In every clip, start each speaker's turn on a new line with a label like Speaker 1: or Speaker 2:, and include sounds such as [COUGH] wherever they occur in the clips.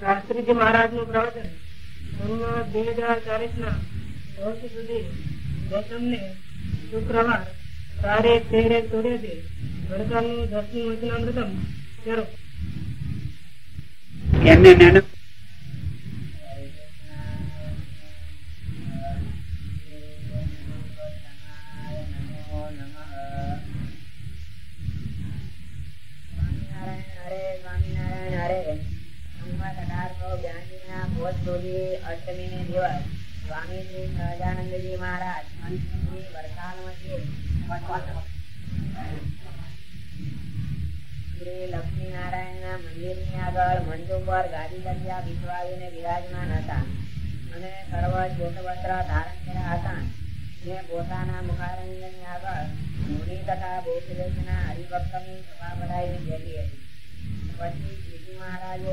Speaker 1: શાસ્ત્રીજી મહારાજનું પ્રવચન બે હજાર ચાલીસ ના વર્ષ સુધી ગૌતમને શુક્રવાર તારીખ તેર એક ચોર્યાસી ગણકાલનું દસમું વચનામૃતમ શરૂ.
Speaker 2: એમને નાનું
Speaker 3: શ્વેત ધારણ કર્યા હતા. પોતાના મુખારંજન આગળ મુનિ તથા દેશદેશના હરિભક્તની સભા ભરાઈને બેઠી હતી. પછી શ્રીજી મહારાજે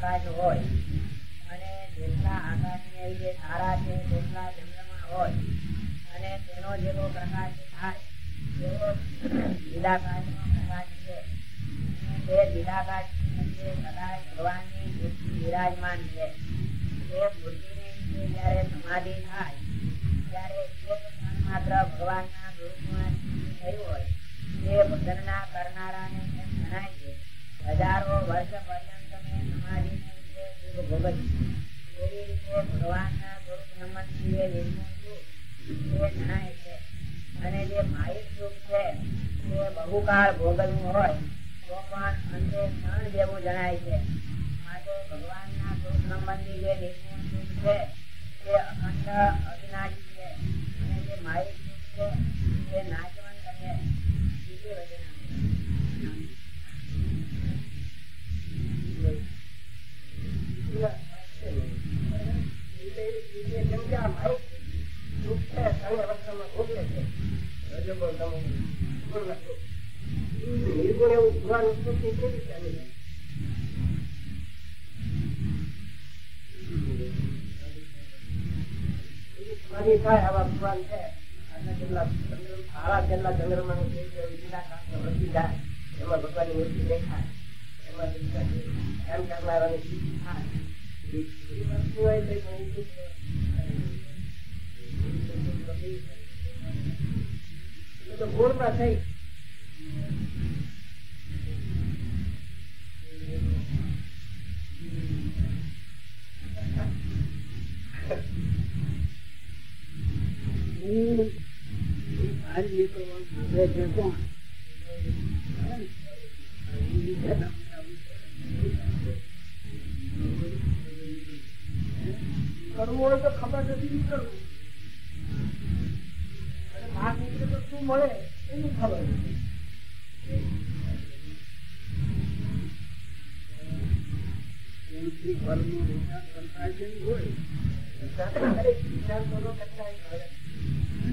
Speaker 3: આકાશ હોય. અને જેટલા આકાશને જે તારા છે, તેટલા ચંદ્રમા હોય. અને તેનો જેવો પ્રકાશ થાય, તેવો લીલાકાશનો પ્રકાશ છે. તે વચ્ચે સદાય ભગવાનની મૂર્તિ વિરાજમાન છે. તે મૂર્તિની નીચે જ્યારે સમાધિ થાય, ત્યારે એક ક્ષણ માત્ર ભગવાનના ગુરુમાં થયું હોય. તે ભજનના કરનારાને જણાય છે, હજારો વર્ષ લીધે રીતે ભગવાનના ગુરુ સુખ તે જણાય છે અને જે માહિત સુખ છે તે બહુકાળ ભોગવવું હોય તો પણ અંતે ક્ષણ જેવું જણાય છે માટે ભગવાનના ગુરુ સંબંધી જે નિર્મળ સુખ છે તે અખંડ અવિનાશી
Speaker 1: ભગવાન અને કેટલા સારા કેટલા ચંદ્રમા જાય, એમાં કરનારાની સ્થિતિ થાય. વસ્તુ તો તો ગુણમાં થઈ. કરવું હોય તો ખબર નથી નીકળવું બહાર શું મળે એની ખબર હોય વિચાર કરો અથવા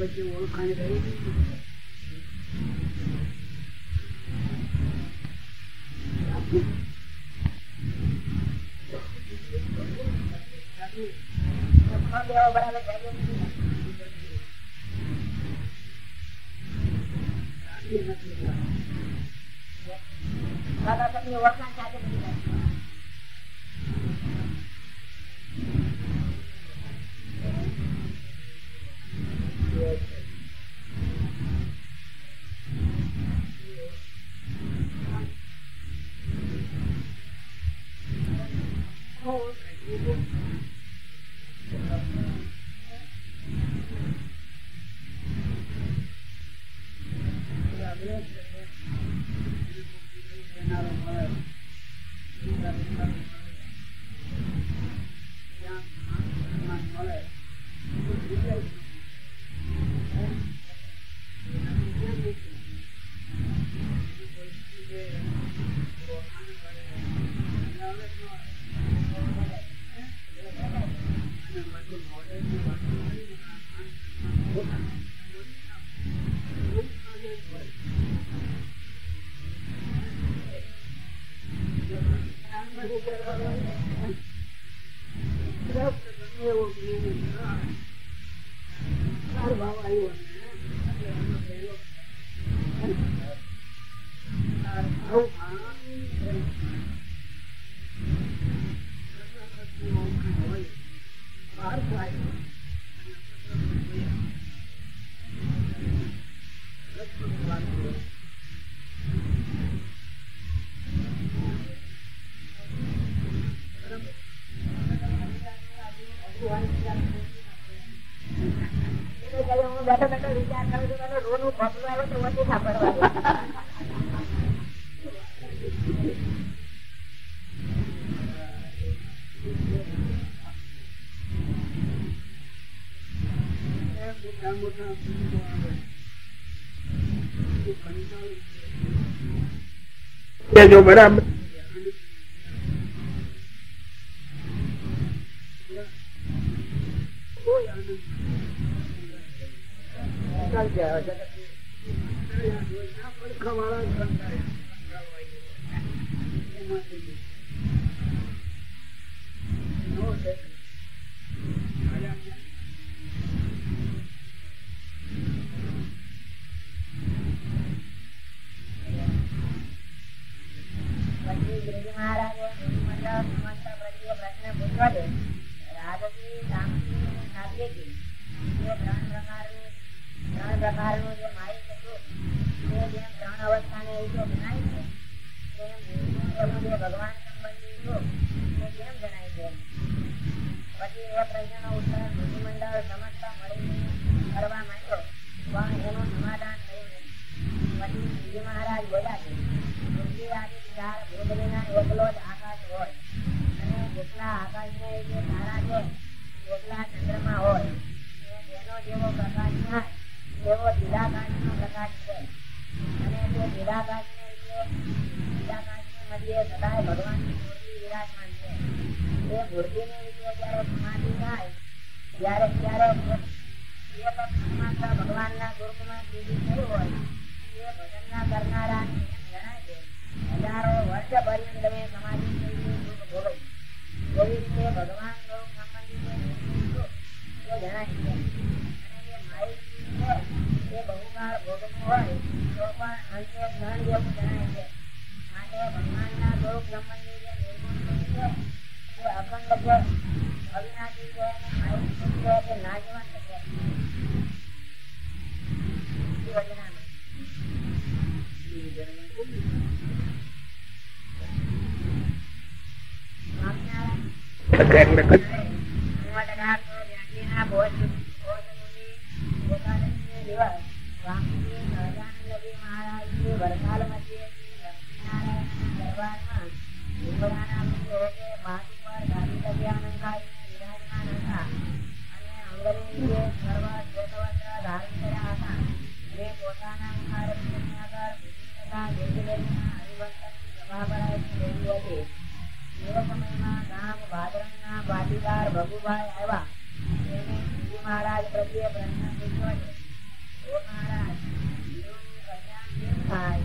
Speaker 3: લીધું છે વચ્ચે ઓળખાણ રહી
Speaker 2: એટલે
Speaker 3: મોટા મોટા આવે જો બરાબર. કોઈ
Speaker 2: ભગવાન સ્વરૂપ સંબંધી જણાય છે માહિક છે એ બહુકાળ હોય તો પણ અંતે જણાય છે માટે ભગવાનના સ્વરૂપ સંબંધી તે અખંડ છે અવિનાશી છે અને માહિક પોતાના ગામ વાદળના પાટીદાર ભગુભાઈ આવ્યા તેને ગુરુ મહારાજ પ્રત્યે પ્રશ્ન
Speaker 3: પૂછ્યો છે મહારાજ કલ્યાણ કેમ થાય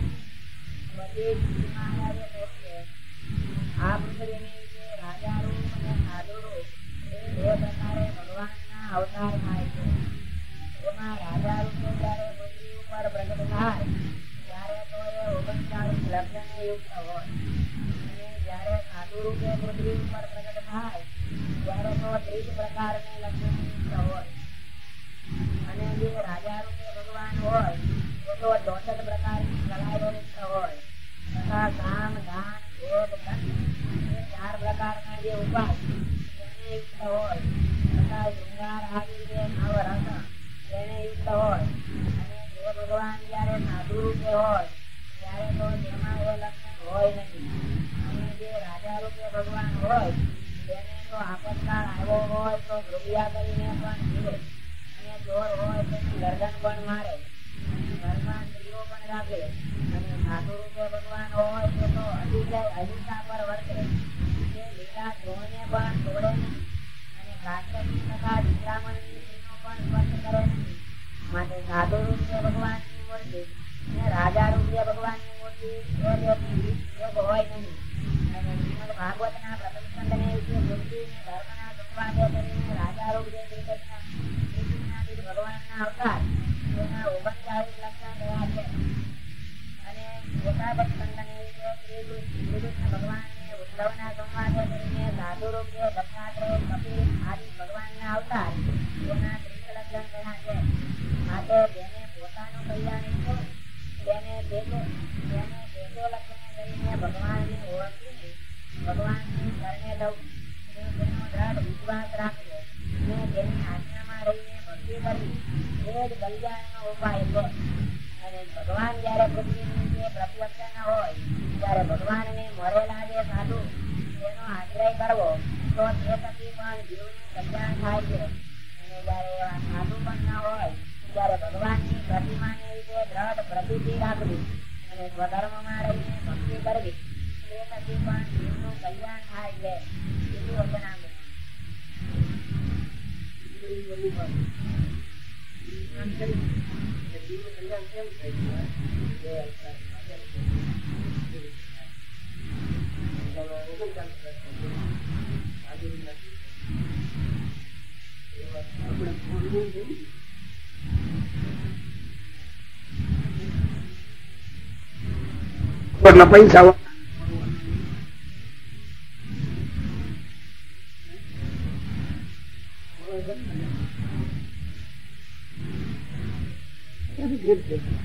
Speaker 3: ભગવાનને ઉદ્ધવના સંવાદ કરીને સાધુરો કે દક્ષાત્રો કપિલ આદિ ભગવાનના અવતાર તેના ત્રિકલગ્ન છે માટે જેને પોતાનું કલ્યાણ ઈચ્છે તેને તે ના
Speaker 2: પૈસા Thank you.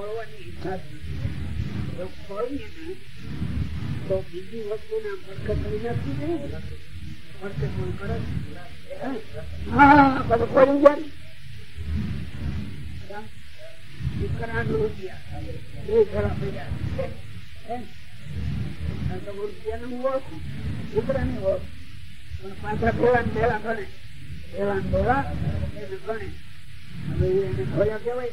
Speaker 2: ખોળવાની ઈચ્છા જ નથી. જો ખોળીએ તો રૂપિયા. બે ઘરા પડ્યા તો રૂપિયા ને પાછા ભેળા ને ભેળા ગણે. ભેળા ને ભેળા, એને ભણે હવે એને ખોયા કહેવાય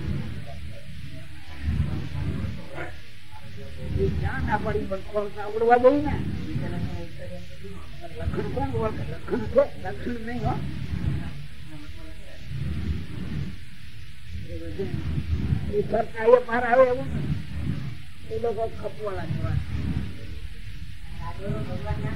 Speaker 2: જ્ઞાન ને એ લોકો ખપવાળા જેવા ભગવાન ના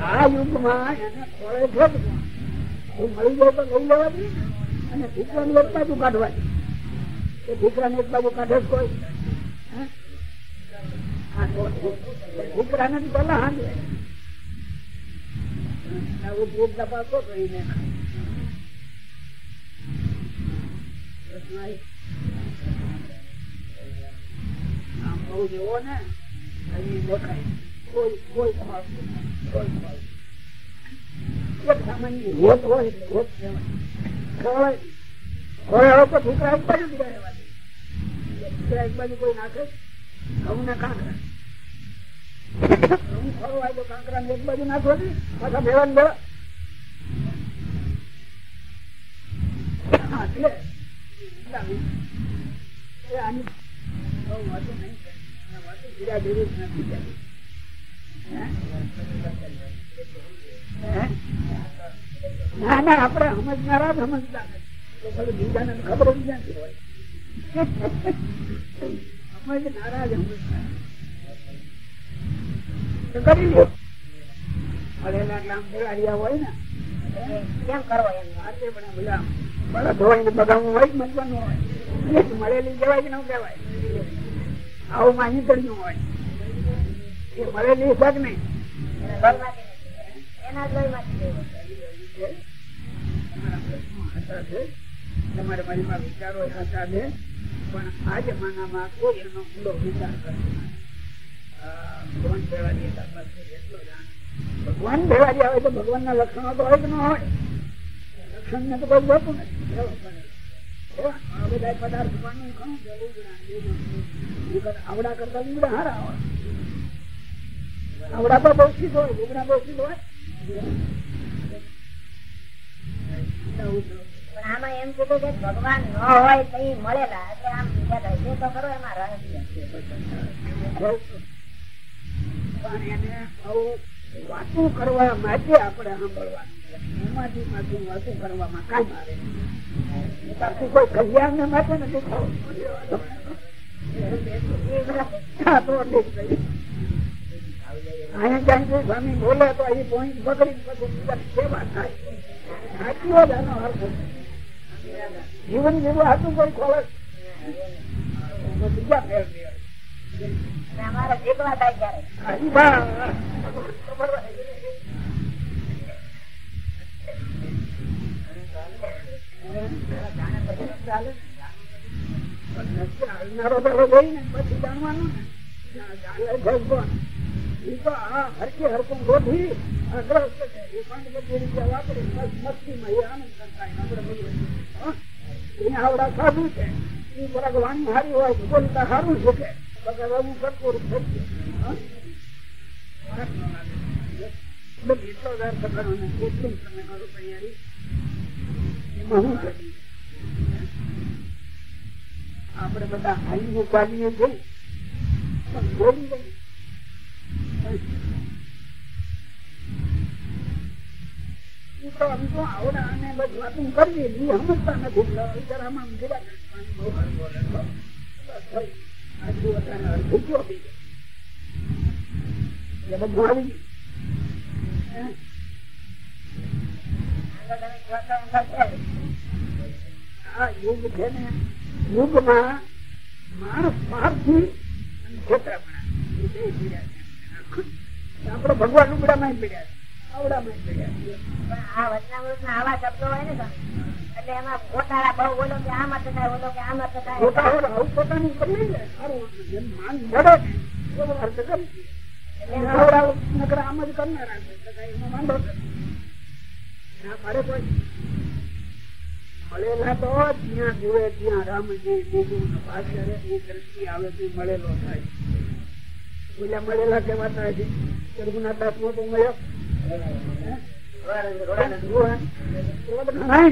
Speaker 2: આ યુગમાં એને ખોળે મળી ગયો તો લઈ લેવાની. અને દીકરાને એક બાજુ કાઢવાની એ દીકરાને એક બાજુ કાઢે કોઈ. જ પેલા હાંડે આવું દૂધ તપાસો તો એને પ્રશ્ન આવી. આમ બહુ જેવો ને અહીં દેખાય કોઈ કોઈ કોઈ સામાન્ય હોત હોય હોત તો દીકરા એક દે. એક બાજુ કોઈ નાખે ઘઉં ના કાંકરા ઘઉં ખવડાય તો કાંકરા એક બાજુ નાખો જ નથી. હે? હે? ના ના આપણે સમજનારા સમજતા. બીજાને ખબર બીજા હોય સમજનારા જ સમજનારા કરી લ્યો મળેલા એટલે આમ હોય ને
Speaker 1: કેમ કરવો એમ
Speaker 2: આજે પણ બધા બળદ હોય ને બગાવવું હોય મતવાનું હોય મળેલી કહેવાય કે ન કહેવાય આવું માની કર્યું હોય એ મળેલી છે કે નહીં. તમારા તમારે મારીમાં વિચારો સાચા છે પણ આ જમાનામાં કોઈ એનો ઊંડો વિચાર કરે. ભગવાન ભેવાજી ભગવાન આવે તો ભગવાનના લક્ષણો તો હોય કે ન હોય લક્ષણ ને તો બહુ જોતું નથી કેવો કરે. કેવા? આ બધા પદાર્થ પાનું ઘણું છે લીમડા, લીમડા. લીમડા આવડા કરતા લીમડા હારા હોય આવડા તો બહુ સીધ હોય લીમડા બહુ સીધ હોય આવું તો
Speaker 1: પણ આમાં એમ કીધું કે ભગવાન ન હોય તો મળેલા એટલે આમ બીજા તો કરો એમાં છે.
Speaker 2: પણ એને આવું વાતું કરવા માટે આપણે સાંભળવા એમાંથી સ્વામી બોલે તો અહીં પોઈન્ટ પકડી સેવા થાય. સાચી જ આનો અર્થ જીવન જેવું હતું કોઈ ખોળે બીજા ફેર ગોઠવી અગ્રસ્ત છે. એ પણ બધી રીતે વાપરી મસ્તીમાં એ આનંદ હોય. આપણે સાધુ છે એ ભગવાન હારી હોય બોલતા સારું શીખે કરો કરો શું કરીએ આપણે બધા હાલીને ચાલીએ છીએ. પણ બોલી ગઈ તો આમ તો આવડા અને બસ વાતું કરવી એ સમજતા નથી બિચારામાં યુગ છે ને યુગમાં માણસ સ્વાર્થી અને છેતરામણા એ બે પીડ્યા છે. આપડે ભગવાન ઉગડામાં પડ્યા છે આવડામાં પડ્યા છે
Speaker 3: આ વચનામૃતના આવા શબ્દો હોય ને એટલે એમાં ગોટાળા બહુ બોલો કે આમાં થતા બોલો કે આમાં થતા
Speaker 2: ખોટા હોય આવું પોતાનું કરી લે સારું જેમ માન જડે એવો અર્થ કરી દે. અને આવડા નકરા આમ જ કરનારા છે. એમાં વાંધો મારે કોઈ. મળેલા તો જ્યાં જુએ ત્યાં રામજી બીજું ને પાછળ એ દ્રષ્ટિ આવે તો મળેલો થાય. પેલા મળેલા કેવાતા હશે રઘુનાથ દાસ નો તો મળ્યો. હે?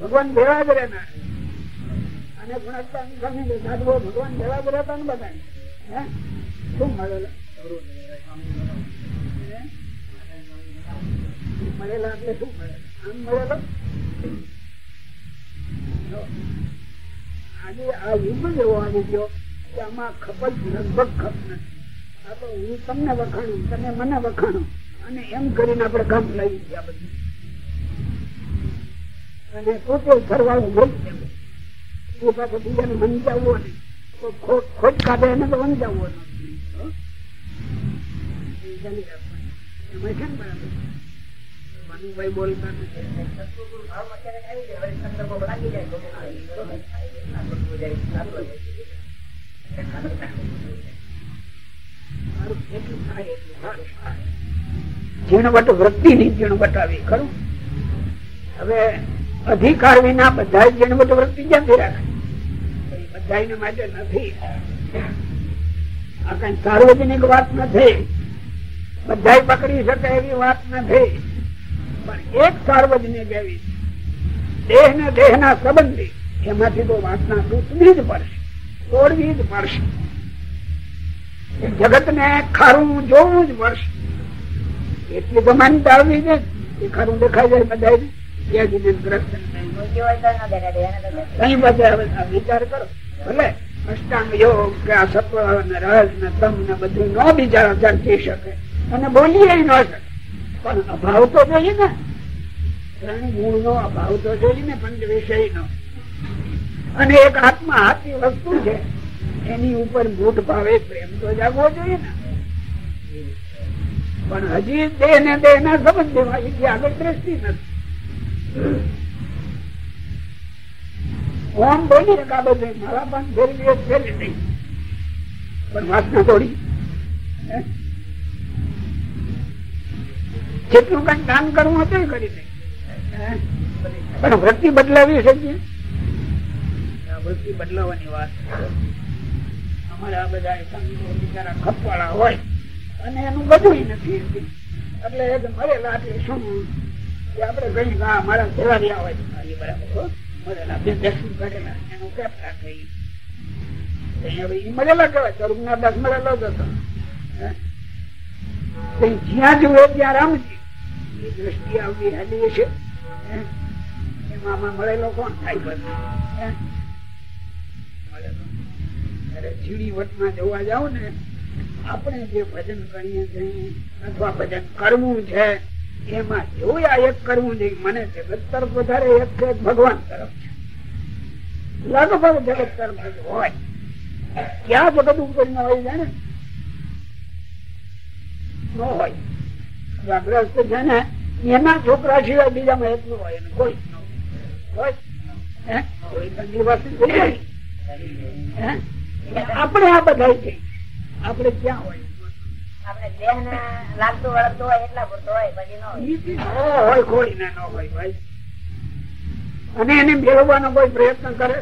Speaker 2: ભગવાન ભેળા જ રહેનાર અને સાધુઓ ભગવાન ભેળા જ રહેતા ને બધા શું મળેલા? એટલે શું મળેલા? આમ મળેલો? આજે આ યુગ જ એવો આવી ગયો કે આમાં ખપત લગભગ ખપ નથી. આ તો હું તમને વખાણું, તમે મને વખાણો. અને એમ કરીને આપણે કામ લઈ ગયા બધું. અને પોતે સરવાળો બોલી તું પાછો બીજાને વંચાવવો ને ખોટ કાઢે એને તો વંચાવવો નથી હો? એ જાણી રાખવાનું. એમાં છે ને બરાબર? મનુભાઈ બોલતા નથી. ઝીણવટ વૃત્તિ ની ઝીણવટ આવી ખરું? હવે અધિકાર વિના બધા ઝીણવટ વૃત્તિ ક્યાંથી રાખે. બધા માટે નથી. આ કઈ સાર્વજનિક વાત નથી. બધા પકડી શકે એવી વાત નથી. પણ એક સાર્વજનિક એવી દેહ ને દેહ ના સંબંધી એમાંથી તો વાસના તૂટવી જ પડશે, તોડવી જ પડશે. જગત ને ખારું જોવું જ પડશે. એટલી તો માની આવવી છે એ ખારું દેખાય જાય બધા અને બોલીએ ન શકે. પણ અભાવ તો જોઈએ ને. ત્રણ નો અભાવ તો જોઈએ ને પંચ વિષય નો. અને એક આત્મા હાથી વસ્તુ છે, એની ઉપર મૂઠ ભાવે પ્રેમ તો જાગવો જોઈએ ને. પણ હજી દેહ ને દેહ ના સંબંધીમાં આગળ દ્રષ્ટિ નથી. ઓમ બોલી કે બધે મારા પણ ફેરવી ફેરવી નહીં પણ વાસના તોડી. જેટલું કઈ દાન કરવું હતું કરી દે. પણ વૃત્તિ બદલાવી શકીએ? વૃત્તિ બદલાવાની વાત અમારે આ બધા બિચારા ખપવાળા હોય. અને એનું બધું નથી એટલે મળેલા એટલે શું? કે આપણે કઈ મારા? તો ઈ જ્યાં જુએ ત્યાં રામજી. એ દ્રષ્ટિ આવતી હાલી છે. મળેલો કોણ? થાય જીડી વટમાં જોવા જાવ ને, આપણે જે ભજન કરીએ છીએ, અથવા ભજન કરવું છે એમાં જોયા એક કરવું જોઈએ મને જગત તરફ વધારે એક છે ભગવાન તરફ. લગભગ જગત તરફ હોય. ક્યાં જગત ઉપર હોય જાણે? ન હોય. એના છોકરા સિવાય બીજામાં એટલું હોય કોઈ? આપણે આ બધા છે આપણે ક્યાં હોય?
Speaker 3: આપણે દેહ ને લાગતું વળગતું હોય એટલા પૂરતું હોય પછી ન હોય.
Speaker 2: ઈ બી ન હોય કોઈ ને ન હોય ભાઈ. અને એને મેળવવાનો કોઈ પ્રયત્ન કરે?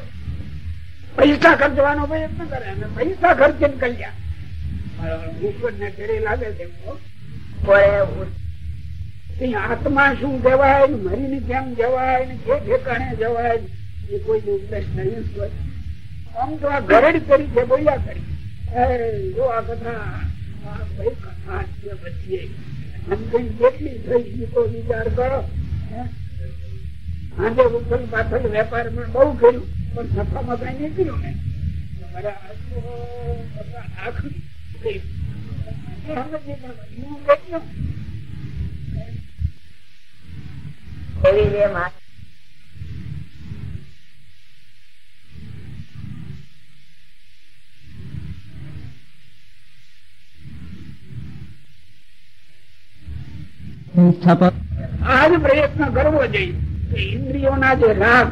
Speaker 2: પૈસા ખર્ચવાનો પ્રયત્ન કરે? અને પૈસા ખર્ચીને કલ્યાણ ને આત્મા શું કહેવાય ને મરીને કેમ જવાય ને કે ઠેકાણે જવાય એ કોઈ ઉપદેશ નહીં હોય. આમ તો આ ઘરડ કરી છે બોલ્યા કરી. જો આ કથા કેટલી થઈ આજે ઉથલ પાથલ વેપારમાં બહુ કર્યું પણ નફામાં કઈ નીકળ્યું ને મારા આટલું આખું થયું. એ પણ
Speaker 3: જ
Speaker 2: પ્રયત્ન કરવો જોઈએ ઇન્દ્રિયોના જે રાગ,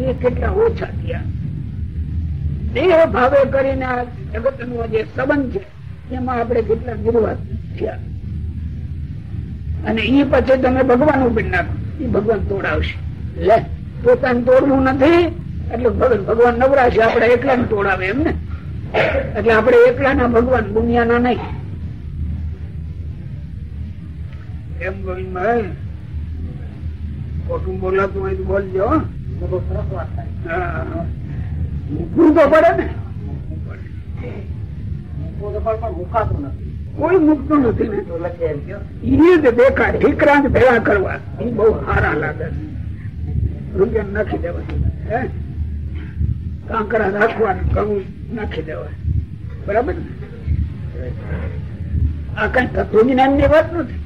Speaker 2: એ કેટલા ઓછા થયા. દેહ ભાવે કરીને આ જગતનો જે સંબંધ છે, એમાં આપણે કેટલા નિર્વાસ થયા. અને એ પછી તમે ભગવાન ઉપર નાખો એ ભગવાન તોડાવશે. લે, પોતાને તોડવું નથી, એટલે ભગ- ભગવાન નવરાશે એકલા ને તોડાવે એમ ને? એટલે આપણે એકલાના ભગવાન દુનિયાના નહીં. એમ ગોવિંદભાઈ ખોટું બોલાતું હોય તો બોલજો. મૂકવું તો પડે ને. કોઈ મૂકતું નથી ને. દેખાય ઠીકરા જ ભેળા કરવા. એ બહુ સારા લાગે છે. રૂપિયા નાખી દેવા હે? કાંકરા રાખવાનું ઘઉં નાખી દેવા બરાબર ને? આ કઈ તત્વજ્ઞાનની વાત નથી.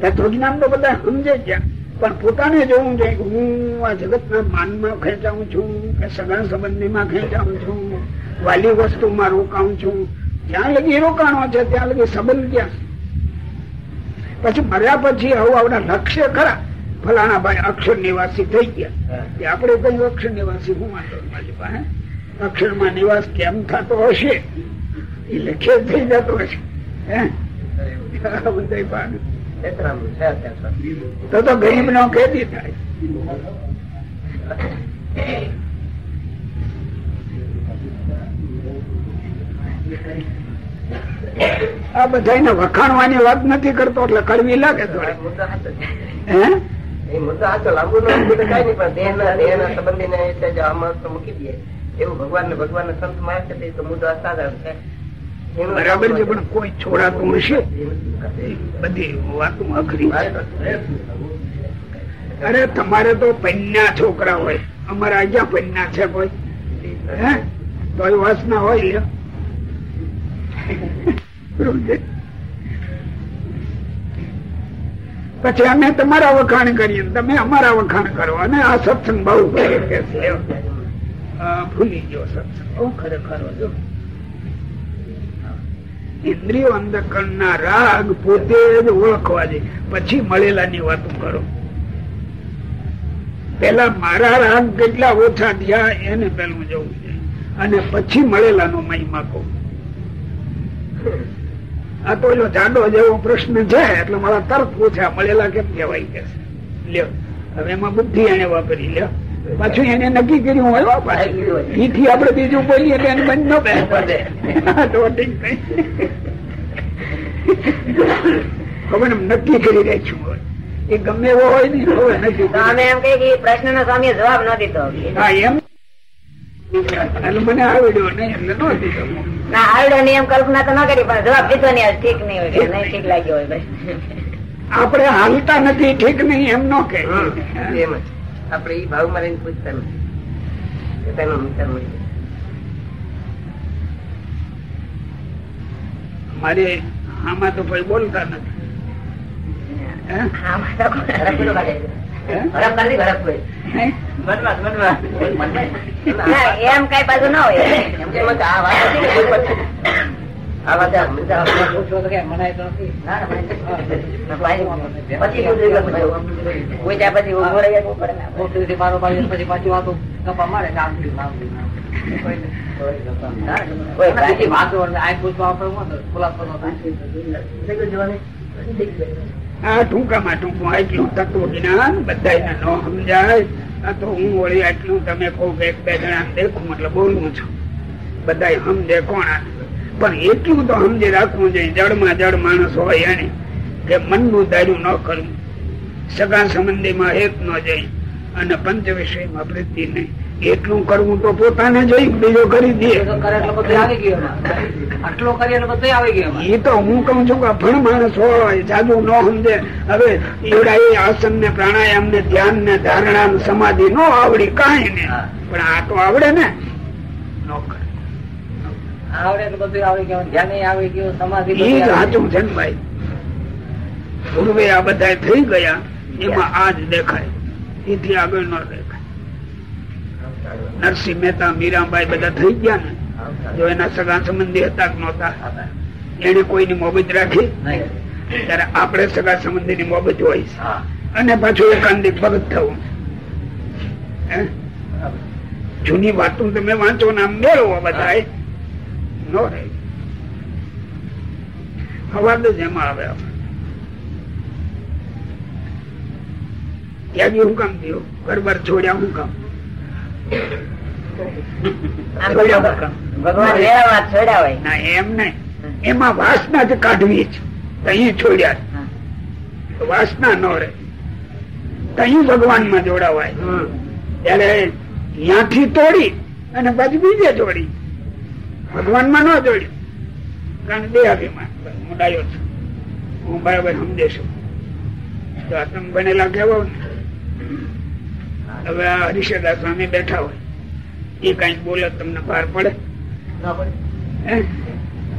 Speaker 2: તત્વજ્ઞાન તો બધા સમજે જ પણ પોતાને જોવું છે કે હું આ જગતના માનમાં ખેંચાઉં છું કે સગા સંબંધીમાં ખેંચાઉં છું વાલી વસ્તુમાં રોકાઉં છું. જ્યાં લગી રોકાણો છે ત્યાં લગી સંબંધ ક્યાં છે? પછી મર્યા પછી આવું આપણા લક્ષ્ય ખરા. ફલાણા ભાઈ અક્ષર નિવાસી થઈ ગયા. તે આપણે કહ્યું અક્ષર નિવાસી હું મારી પાસે અક્ષરમાં નિવાસ કેમ થતો હશે? એ લખે થઈ જતો હશે. હે? બધા. તો. તો ગરીબ નો ખેતી થાય. આ બધા વખાણવાની વાત નથી કરતો એટલે કડવી લાગે થોડી. હે?
Speaker 1: મુદ્દો સાચો લાંબુ નો કઈ નહીં પણ દેહના દેહના સંબંધીને એટલે જ આમાં તો મૂકી દઈએ એવું ભગવાન ને ભગવાન સંત મારે છે તે તો મુદ્દો અસાધારણ છે. એનું
Speaker 2: બરાબર છે, પણ કોઈ છોડાતું હશે? બધી વાતો અઘરી અરે, તમારે તો પન્યા છોકરા હોય. અમારા અહીંયા પન્યા છે કોઈ. હે? તો વાસના હોય પછી અમે તમારા વખાણ કરીએ. તમે અમારા વખાણ કરો. અને આ સત્સંગ બહુ ભૂલી ગયો સત્સંગ. બહુ ખરેખર જો ઇન્દ્રિયો અંધકરણના રાગ પોતે જ ઓળખવા દે. પછી મળેલા ની વાત કરો. પેલા મારા રાગ કેટલા ઓછા થયા એને પેલું જવું છે. અને પછી મળેલા નો મહિમા કહું. આ તો એનો જાડો જેવો પ્રશ્ન છે, એટલે મારા તર્ક પૂછ્યા મળેલા કેમ કેવાય કે લ્યો, હવે એમાં બુદ્ધિ એને વાપરી, લ્યો. પાછું એને નક્કી કર્યું હોય ઈથી આપડે બીજું બોલીએ તો એને બંધ ન પડે તો ઠીક ખબર ને નક્કી કરી રાખ્યું હોય. એ ગમે એવો હોય ને
Speaker 3: ખબર નથી. એમ કે એ પ્રશ્નનો સ્વામીએ જવાબ ન દીધો
Speaker 2: હા એમ? મને આવડ્યો નહીં એટલે ન દીધો.
Speaker 3: ના આવડો નિયમ કલ્પના તો ન કરી પણ જવાબ દીધો નહીં ઠીક નહીં હોય નહીં ઠીક લાગ્યો હોય બસ.
Speaker 2: આપણે હાલતા નથી ઠીક નહીં એમ ન કે
Speaker 1: એમ જ. આપણે એ ભાવ રહીને પૂછતા નથી. તેનો વિચાર મળી
Speaker 2: મારે આમાં તો કોઈ બોલતા નથી.
Speaker 3: એમ કઈ બાજુ ના હોય.
Speaker 1: આ
Speaker 2: ટૂંકામાં ટૂંકું આટલું તત્વ જ્ઞાન બધા ન સમજાય. આ તો હું વળી આટલું તમે કહું કે એક બે જણા દેખું એટલે બોલું છું. બધા સમજે કોણ આ? પણ એટલું તો સમજે રાખવું જોઈએ જળમાં જળ માણસ હોય એને કે મનનું દારૂ ન કરવું. સગા સંબંધીમાં હેત ન જઈ અને પંચ વિષયમાં વૃદ્ધિ નહીં. એટલું કરવું તો પોતાને જોઈ બીજો કરી દે.
Speaker 3: એ તો કરે એટલે બધું આવી ગયું એમાં. આટલું કરીએ એટલે બધું આવી ગયું એમાં.
Speaker 2: એ તો હું કઉ છું કે ભણ માણસ હોય જાદુ ન સમજે. હવે એવડા એ આસન ને પ્રાણાયામ ને ધ્યાન ને ધારણા સમાધિ નો આવડી કાંઈ ને પણ આ તો આવડે ને.
Speaker 3: આવડે તો બધું આવડી ગયું ધ્યાન આવી ગયું સમાધિ
Speaker 2: એ સાચું છે ને ભાઈ પૂર્વે આ બધા થઈ ગયા એમાં આ જ દેખાય. એથી આગળ ન દેખાય. નરસિંહ મહેતા મીરાબાઈ બધા થઈ ગયા ને જો એના સગા સંબંધી હતા કે નહોતા. એને કોઈની મોબત રાખી. ત્યારે આપણે સગા સંબંધી ની મોબત હોય અને પાછું એકાંતિક ભગત થવું? જૂની વાતો તમે વાંચો ને આમ મેળવો બધા નો રહે હવાદ જ એમાં આવે ત્યાગી હું કામ થયો? ઘર છોડ્યા હું કામ? એમાં વાસના જ કાઢવી છે. તહીં છોડ્યા વાસના ન રહે. તહી ભગવાનમાં જોડાવાય ત્યારે ત્યાંથી તોડી અને પછી બીજે જોડી ભગવાનમાં ન જોડ્યું કારણ દેહાભિમાન હું ડાયો છું. હું બરાબર સમજે છું. તો આ તમે બનેલા ને. હવે આ હરિષદા સ્વામી બેઠા હોય. એ કઈ બોલે તમને પાર પડે. હે?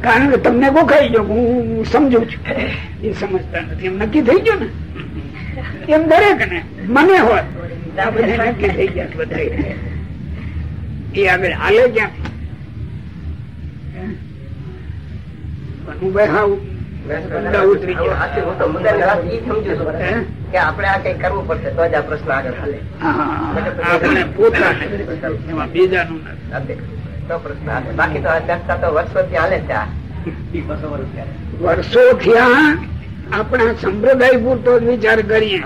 Speaker 2: કારણ કે તમને ગોખાઈ ગયો હું સમજુ છું. એ સમજતા નથી. એમ નક્કી થઈ ગયું ને? એમ દરેક ને. મને હોય. નક્કી થઈ ગયા બધા એ આગળ હાલે ક્યાં ભાઈ હાવ ઊંડા ઉતરી ગયા.
Speaker 1: આથી હું આપણે આ કઈ કરવું પડશે તો જ આ પ્રશ્ન આગળ હાલે
Speaker 2: બીજાનું
Speaker 1: તો પ્રશ્ન હાલે બાકી તો આ ચર્ચા તો વર્ષોથી હાલે છે આ.
Speaker 2: વર્ષો થયા આપણા સંપ્રદાય પૂરતો જ વિચાર કરીએ.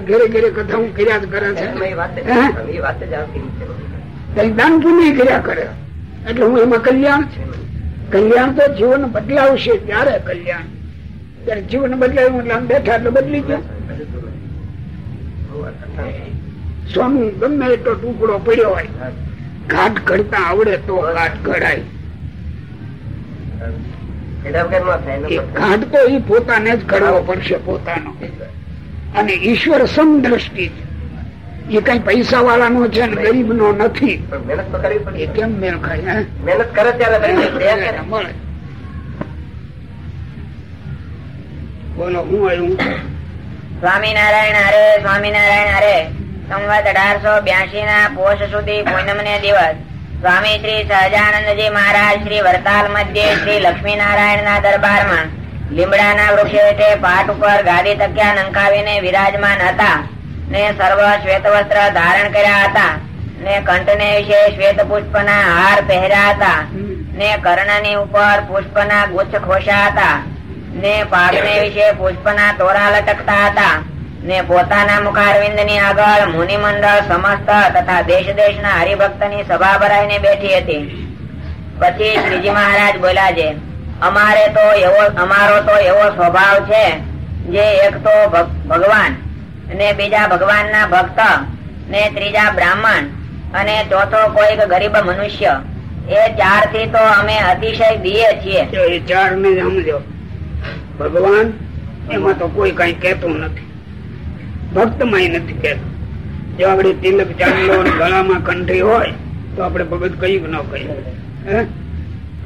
Speaker 2: ઘરે ઘરે કથા હું કર્યા જ કરે છે.
Speaker 1: એ વાત જ- એ વાત જ આવતી છે
Speaker 2: કઈ દાન પુણ્ય કર્યા કરે. એટલે હું એમાં કલ્યાણ છે. કલ્યાણ તો જીવન બદલાવશે ત્યારે કલ્યાણ? ત્યારે જીવન બદલાયું એટલે આમ બેઠા એટલે બદલી ગયા. સોનું ગમે એટલો ટુકડો પડ્યો હોય, ઘાટ ઘડતા આવડે તો ઘાટ ઘડાય. ઘાટ તો એ પોતાને જ ઘડવો પડશે, પોતાનો. અને ઈશ્વર સમદ્રષ્ટિ છે એ કઈ પૈસા વાળાનો છે ને ગરીબ નો નથી એ કેમ મેળ ખાય
Speaker 1: મહેનત કરે ત્યારે મળે.
Speaker 2: બોલો હું આવ્યું?
Speaker 3: સ્વામિનારાયણ હરે સ્વામિનારાયણ હરે સંવત અઢારસો બ્યાસી ના પોષ સુધી પૂનમ ને દિવસ. સ્વામી શ્રી સહજાનંદજી મહારાજ શ્રી વરતાલ મધ્ય શ્રી લક્ષ્મીનારાયણ ના દરબારમાં લીમડાના વૃક્ષે હેઠે પાટ ઉપર ગાદી તક્યા નંકાવીને વિરાજમાન હતા. ને સર્વ શ્વેત વસ્ત્ર ધારણ કર્યા હતા. ને કંઠને વિશે શ્વેત પુષ્પના હાર પહેર્યા હતા. ને કર્ણની ઉપર પુષ્પના ગુચ્છ ખોશા હતા. ને પાગને વિશે પુષ્પના તોરા લટકતા હતા. ને પોતાના મુખારવિંદની આગળ મુનિ મંડળ સમસ્ત તથા દેશ દેશ ના હરિભક્તની સભા ભરાઈને બેઠી હતી. પછી શ્રીજી મહારાજ બોલ્યા છે, અમારે તો એવો અમારો તો એવો સ્વભાવ છે, જે એક તો ભગ- ભગવાન ને બીજા ભગવાન ના ભક્ત ને ત્રીજા બ્રાહ્મણ અને ચોથો કોઈક ગરીબ મનુષ્ય. એ ચારથી તો અમે અતિશય દિયે છીએ.
Speaker 2: એ ચાર ને સમજો. ભગવાન, એમાં તો કોઈ કઈ કેતું નથી. ભક્તમાં નથી કેતું જો આપડે તિલક ચાંદલો ગળામાં કંઠી હોય, તો આપણે ભગત કયું ન કહીએ. હે?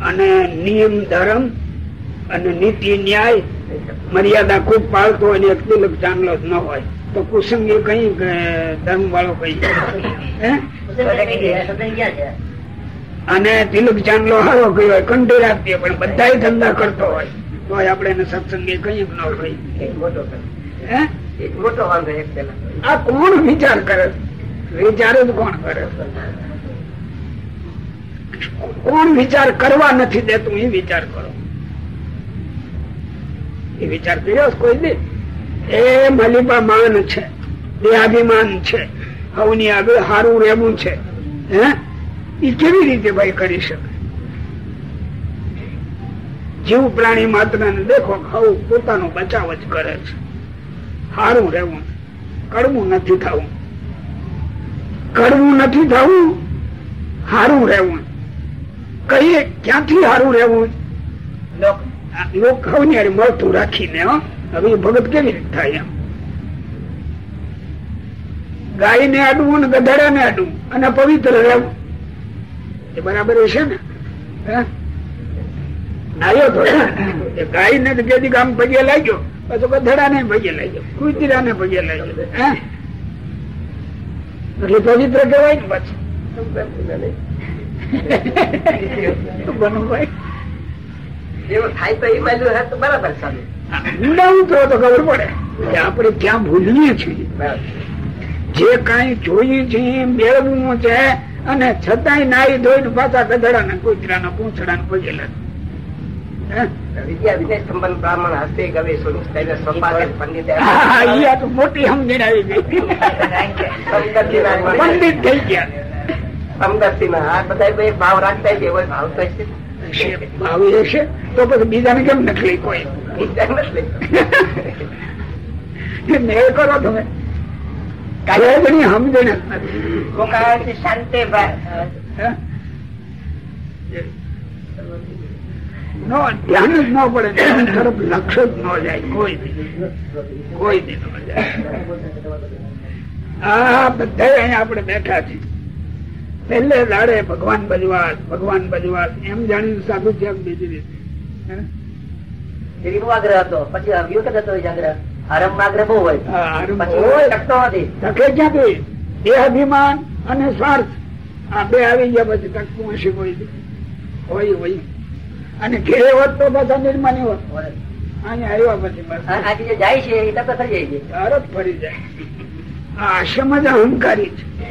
Speaker 2: અને નિયમ, ધર્મ અને નીતિ, ન્યાય મર્યાદા ખૂબ પાળતો હોય તિલક ચાંદલો ન હોય. તો કુસંગી કઈ ધર્મ વાળો કઈ. અને તિલક ચાંદલો હારો કયો હોય, કંઠી રાખતી પણ બધા ધંધા કરતો હોય તો આપડે એને સત્સંગી કઈ ન કહી
Speaker 1: મોટો
Speaker 2: આ કોણ વિચાર કરે? વિચાર જ કોણ કરે? કોણ વિચાર કરવા નથી દેતું, એ વિચાર કરો. એ વિચાર કર્યો કોઈ દી? એ માન છે. દેહાભિમાન છે. હવની આગળ સારું રહેવું છે. હે? એ કેવી રીતે ભાઈ કરી શકે? જીવ પ્રાણી માત્ર ને દેખો હવ પોતાનો બચાવ જ કરે છે. સારું રહેવું. કડવું નથી થવું. કડવું નથી થવું હારું રહેવું. કઈ ક્યાંથી સારું રહેવું?
Speaker 1: લોક
Speaker 2: લોક ખાવ ને મળતું રાખીને હો. હવે એ ભગત કેવી રીતે થાય એમ? ગાય ને આડવું ને ગધાડા ને આડવું અને પવિત્ર રહેવું એ બરાબર છે ને? નાયો તો ગાય ને કેદી કામ પગે લાગ્યો પાછો ગધેડા ને પગે લાગ્યો કુતરા ને ભગે લાગ્યો હે? એટલે પવિત્ર કહેવાય ને પાછું. [LAUGHS] બનભાઈ
Speaker 1: એવું થાય તો એ બાજુ તો બરાબર ચાલે
Speaker 2: ઊંડા ઉતરો તો ખબર પડે. કે આપણે ક્યાં ભૂલીએ છીએ? જે કઈ જોઈએ છે મેળવવું છે અને છતાંય નાઈ ધોઈને પાછા ગધડા ને કુતરા ને પૂંછડા ને પગે લાગે હે?
Speaker 1: વિદ્યા વિનય સંબંધ બ્રાહ્મણ હસ્તે ગવે સુનિશ્ચય સ્વપાકે પંડિત
Speaker 2: હા, ઈ તો મોટી સમજણ આવી ગઈ. પંડિત થઈ ગયા.
Speaker 1: ભાવ રાખતા ભાવ
Speaker 2: એ છે તો પછી બીજાને કેમ નકલી કોઈ. મેળ કરો તમે. સમજણ
Speaker 1: શાંતિ?
Speaker 2: નો ધ્યાન જ ન પડે. ધ્યાન તરફ લક્ષ જ ન જાય. કોઈ કોઈ દી ન જાય. આ બધા અહીંયા આપણે બેઠા છીએ. પહેલે દાડે ભગવાન બજવાસ ભગવાન બજવાસ એમ જાણીને સાધુ છે બીજી રીતે. હે?
Speaker 1: આગ્રહ હતો. પછી અવ્યુત હતો એ આગ્રહ. આરંભ આગ્રહ બહુ હોય. પછી શકતો નથી.
Speaker 2: શકે ક્યાંથી? દેહ અભિમાન અને સ્વાર્થ. આ બે આવી ગયા પછી તકતું હશે કોઈ હોય હોય. અને ઘેરે હોત તો પાછા નિર્માની હોત. અહીંયા આવ્યા પછી
Speaker 1: આજે જાય છે એ તરત થઈ જાય છે.
Speaker 2: તરત ફરી જાય. આ આશ્રમ જ અહંકારી છે.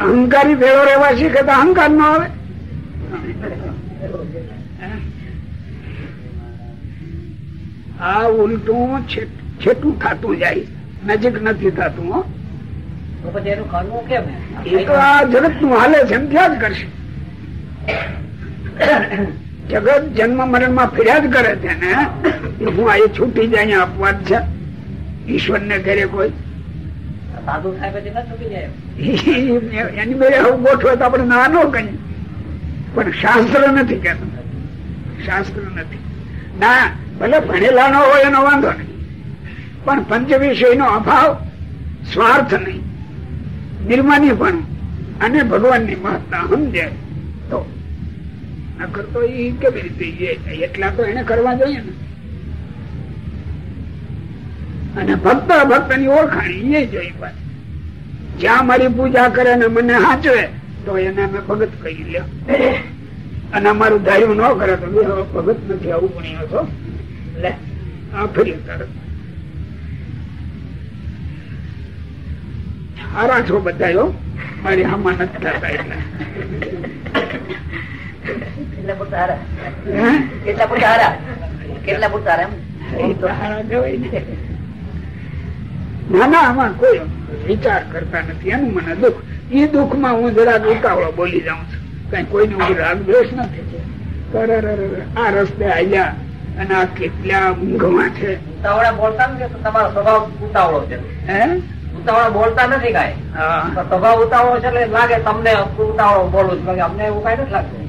Speaker 2: અહંકારી ભેળો રહેવા શીખે તો અહંકાર નો આવે. [LAUGHS] આ ઉલટું છેટું થતું જાય. નજીક નથી થતું એ તો આ જગતનું હાલે છે એમ થયા જ કરશે. જગત જન્મ મરણમાં ફર્યા જ કરે છે ને હું આ છૂટી જાય અપવાદ છે. ઈશ્વર ને ઘરે કોઈ. [LAUGHS] એની મેરે હું ગોઠવે તો આપણે નાનો કઈ પણ શાસ્ત્ર નથી કેતો શાસ્ત્ર નથી. ના ભલે ભણેલા ન હોય એનો વાંધો નહીં. પણ પંચ વિષયનો અભાવ, સ્વાર્થ નહીં. નિર્માની પણ અને ભગવાનની મહત્તા સમજે તો નકર તો એ કેવી રીતે એટલા તો એને કરવા જોઈએ ને. અને ભક્ત ભક્તની ઓળખાણ એ જોઈ પણ જ્યાં મારી પૂજા કરે ને મને હાચવે, તો એને અમે ભગત કહી લ્યો. અને અમારું ધાર્યું ન કરે તો ભગત નથી આવું ભણ્યો છો લે આ ફરી તરત હારા છો બધા મારી હામાં નથી થતા એટલે.
Speaker 1: કેટલા પૂરતા હારા કેટલા પૂરતા હારા
Speaker 2: ને. ના આમાં કોઈ વિચાર કરતા નથી. એનું મને દુઃખ. એ દુઃખમાં હું જરાક ઉતાવળો બોલી જાઉં છું. કઈ કોઈને હું રાગ દ્વેષ નથી. આ રસ્તે આવ્યા અને આ કેટલા ઊંઘમાં છે.
Speaker 1: ઉતાવળા બોલતા નથી તો તમારો સ્વભાવ ઉતાવળો છે.
Speaker 2: હે?
Speaker 1: ઉતાવળા બોલતા નથી કાંઈ. સ્વભાવ ઉતાવળો છે એટલે લાગે તમને ઉતાવળો બોલું છું. અમને એવું કાંઈ નથી લાગતું.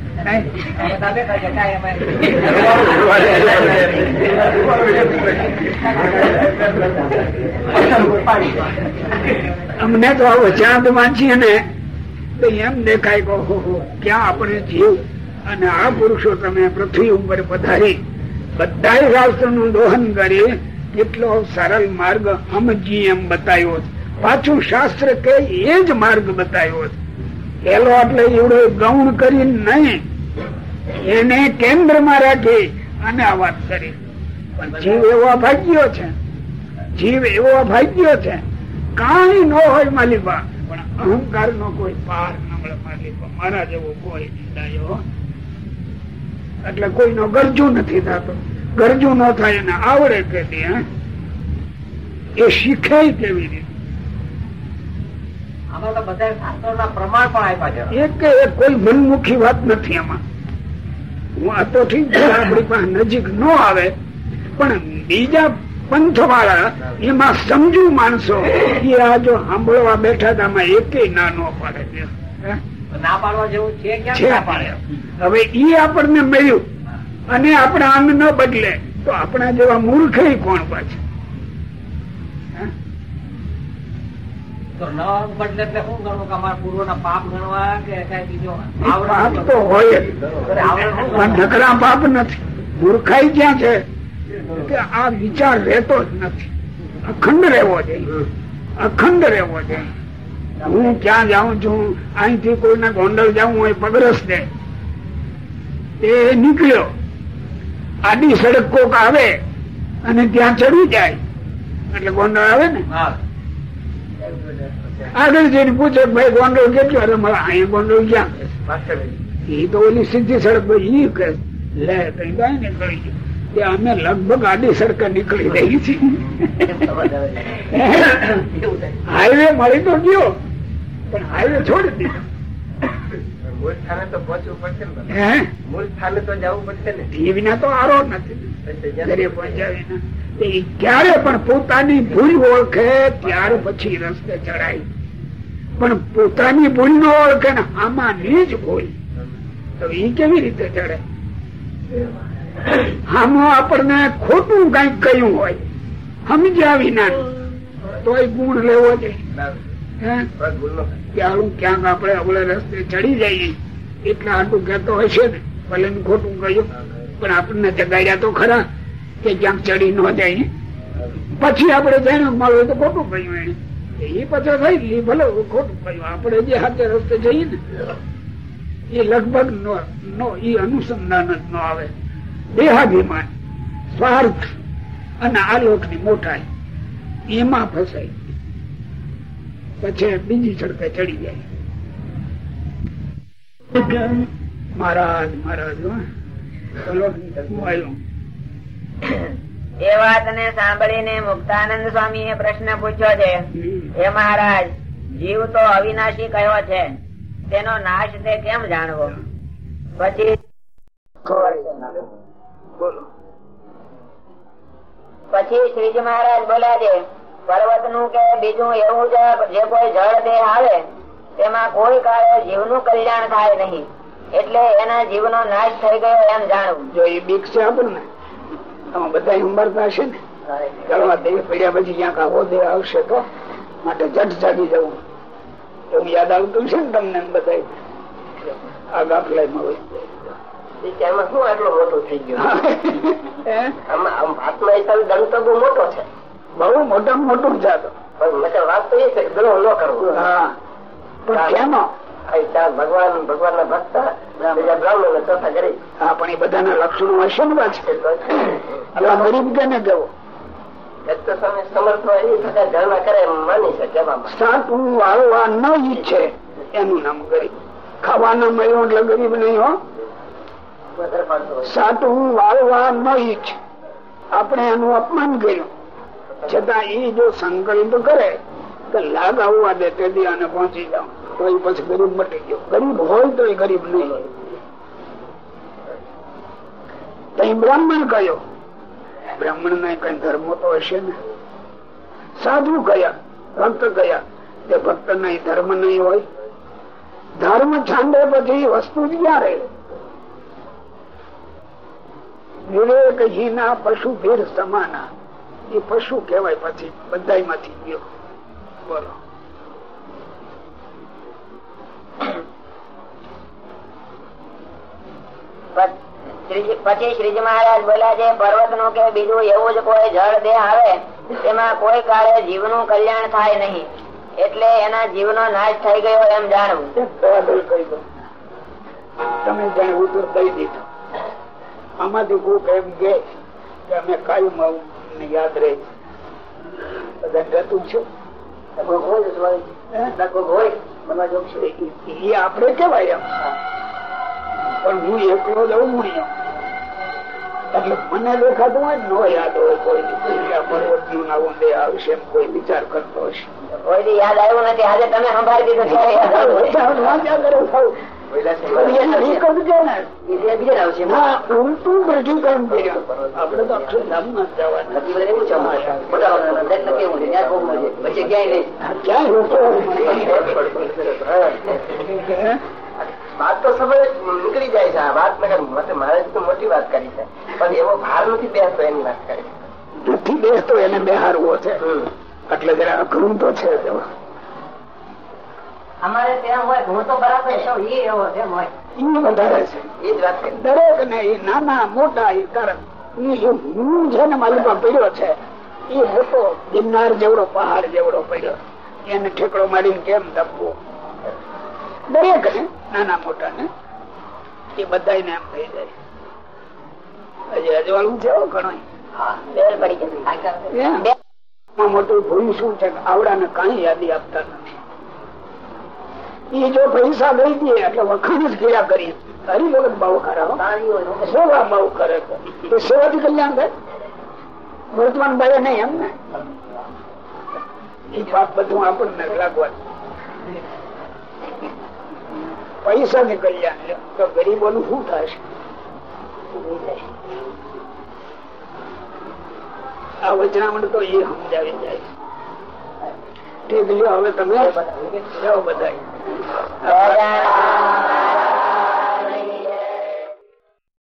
Speaker 2: અમને તો આવો ચાંદ વાંચીએ ને તો એમ દેખાય કહો ક્યાં આપણે જીવ? અને આ પુરુષો તમે પૃથ્વી ઉપર પધારી. બધા શાસ્ત્રનું દોહન કરે, કેટલો સરળ માર્ગ સમજી એમ બતાવ્યો પાછું શાસ્ત્ર કે એ જ માર્ગ બતાવ્યો પેલો એટલે એવડો ગૌણ કરી નહીં. એને કેન્દ્રમાં રાખી અને આ વાત કરી. પણ જીવ એવો અભાગ્યો છે. જીવ એવો અભાગ્યો છે. કાંઈ ન હોય માલિકા, પણ અહંકાર નો કોઈ પાર ન મળે માલિકા. મારા જેવો કોઈ એટલે કોઈનો ગરજુ નથી થતો. ગરજુ ન થાય એને આવડે કે એ શીખે કેવી રીતે? એક કોઈ મનમુખી વાત નથી આમાં. હું આ તો ઠીક છે આપણી પાસે નજીક ન આવે પણ બીજા પંથ વાળા એમાં સમજુ માણસો એ આ જો સાંભળવા બેઠા હતા એકે ના ન પાડે છે. હે?
Speaker 1: ના પાડવા જેવું છે ક્યાં ના પાડે.
Speaker 2: હવે ઈ આપણને મળ્યું. અને આપણે આમ ન બદલે તો આપણા જેવા મૂર્ખ કોણ પાછું?
Speaker 1: પાપ
Speaker 2: તો હોય નકરા પાપ નથી. મૂર્ખાઈ ક્યાં છે? કે આ વિચાર રહેતો જ નથી. અખંડ રહેવો જોઈએ. અખંડ રહેવો જોઈએ. હું ક્યાં જાઉં છું? અહીંથી કોઈને ગોંડલ જાઉં હોય પગરસ દે એ નીકળ્યો. આડી સડક કોક આવે અને ત્યાં ચડી જાય. એટલે ગોંડલ આવે ને?
Speaker 1: હા.
Speaker 2: આગળ જઈને પૂછે ભાઈ ગોંડલ કેટલું? અરે મારે અહીંયા ગોંડલ ક્યાં? એ તો ઓલી સીધી સડક પર ઈ કે લે કઈ ગાય ને કરી ગયું. તે અમે લગભગ આડી સડકે નીકળી રહી છીએ. હાઈવે મળી તો ગયો પણ હાઈવે છોડી દીધો.
Speaker 4: મૂળ સ્થાને તો પહોંચવું પડશે ને મૂળ સ્થાને તો જવું પડશે ને.
Speaker 2: એ વિના તો આરો નથી. ઘરે પહોંચાવીને. તે ઈ ક્યારે પણ પોતાની ભૂલ ઓળખે ત્યાર પછી રસ્તે ચડાય પણ પોતાની ભૂલ ન ઓળખે ને આમાં ની જ ભૂલ તો એ કેવી રીતે ચડે આમાં આપણને ખોટું કંઈક કહ્યું હોય. સમજ્યા વિના તોય ગુણ લેવો છે. ક્યાંક આપણે આપણે રસ્તે ચડી જઈએ. એટલા આટલું કહેતો હશે ને ભલે ખોટું કહ્યું. પણ આપણને જગાડ્યા તો ખરા કે ક્યાંક ચડી ન જાય. પછી આપણે જઈને મળ્યું તો ખોટું કહ્યું એને. એ પછી થઈ ગઈ ભલે ખોટું કહ્યું. આપણે જે હાથે રસ્તે જઈએ ને એ લગભગ નો નો એ અનુસંધાન જ ન આવે. દેહાભિમાન સ્વાર્થ અને આલોકની મોટાઈ એમાં ફસાય પછી બીજી સડકે ચડી જાય મહારાજ મહારાજ
Speaker 3: એ વાતને સાંભળીને મુક્તાનંદ સ્વામી એ પ્રશ્ન પૂછ્યો છે. હે મહારાજ જીવ તો અવિનાશી કયો છે? તેનો નાશ તે કેમ જાણવો? પછી
Speaker 2: બોલો.
Speaker 3: પછી શ્રીજી મહારાજ બોલ્યા છે પર્વતનું કે બીજું એવું છે જે કોઈ જળ દેહ આવે, તેમાં કોઈ કાળે જીવનું કલ્યાણ થાય નહીં. એટલે એના જીવનો નાશ થઈ ગયો એમ જાણવું.
Speaker 2: જો એ બીક છે આપણને, આમાં બધા ઉંમરતા હશે ને. ચાલવા દેહ પડ્યા પછી ક્યાંક આવો દેહ આવશે તો માટે જટ જાગી જવું. એવું યાદ આવતું છે ને તમને બધા આ ગાફલામાં હોય.
Speaker 4: એમાં શું આટલો મોટો થઈ ગયો? આત્મા હિસાબે દંડ તો બહુ મોટો છે.
Speaker 2: બહુ મોટા મોટું છે
Speaker 4: પણ વાત તો એ છે કે દ્રોહ ન કરવો. ભગવાન ભગવાન ના ભક્ત બ્રાહ્મણ ચોથા ગરીબ
Speaker 2: હા પણ એ બધાના લક્ષણો હશે ને પાછળ
Speaker 4: એ તો છે.
Speaker 2: જો આ ગરીબ કેને કેવો
Speaker 4: એક સમર્થ હોય એ બધા ધર્મ કરે માની શકે
Speaker 2: વાળવા ન ઈચ્છે. એનું નામ ગરીબ. ખાવાના મળ્યું એટલે ગરીબ નહીં હો. સાટું વાળવા ન ઈચ્છે આપણે એનું અપમાન કર્યું. છતાં એ જો સંકલ્પ કરે, તો લાગ આવવા દે તેથી આને પહોંચી જાવ તો એ પછી ગરીબ મટી ગયો. ગરીબ હોય તો એ ગરીબ નહીં. તહી બ્રાહ્મણ કયો? બ્રાહ્મણ ને કઈ ધર્મ તો હશે ને? સાધુ કયા? ભક્ત કયા? તે ભક્ત નહીં ધર્મ નહીં હોય. ધર્મ છાંડે પછી વસ્તુ ક્યાં રહે વિવેકહીના પશુ ભીર સમાના. એ પશુ કેવાય પછી બધા માંથી ગયો. બોલો.
Speaker 3: પછી શ્રીજી મહારાજ બોલ્યા છે પર્વતનું કે બીજું એવું જ કોઈ જળ દેહ આવે તેમાં કોઈ કાળે જીવનું કલ્યાણ થાય નહીં. એટલે એના જીવ નો નાશ થઈ ગયો એમ જાણવું.
Speaker 2: તમે જાણવું તો કહી દીધો. આમાંથી કોક એમ કે અમે કાયમ આવું અમને યાદ રહે બધા છે. હે? કેવાય પણ એકલો એટલે મને દેખાતું હોય ને યાદ હોય કોઈ દેહ આવશે એમ કોઈ વિચાર કરતો હશે.
Speaker 3: યાદ આવ્યો નથી. આજે તમે સંભાળી દીધું
Speaker 1: વાત તો સમય નીકળી જાય છે આ વાત મારે તો મોટી વાત કરી છે પણ એવો ભાર નથી બેસતો એની વાત કરી
Speaker 2: નથી બેસતો એને બેહારવો છે. એટલે જરા અઘરું તો છે.
Speaker 5: અમારે ત્યાં હોય હું તો બરાબર છું એવો
Speaker 2: છે દરેક ને એ નાના મોટા એ કારણ હું છે ને પડ્યો છે એ મોટો ગિરનાર જેવડો પહાડ જેવડો પડ્યો. એને ઠેકડો મારીને કેમ દબવો? દરેક ને નાના મોટા ને એ બધા એમ થઈ જાય હજી અજવાળું છે ઘણો મોટું ભૂલ શું છે આવડા ને કઈ યાદી આપતા નથી એ જો પૈસા લઈ દે એટલે વખાણ જ કર્યા કરી હરી વખત બહુ ખરા સેવા બહુ કરે. તો સેવાથી કલ્યાણ થાય? વર્તમાન ભાઈ નહીં એમ ને? બધું આપણને લાગવાનું. પૈસા ને કલ્યાણ. તો ગરીબોનું શું થશે? આ વચનામણ તો એ સમજાવી જાય. ઠીક લ્યો હવે તમે? બધા